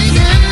reason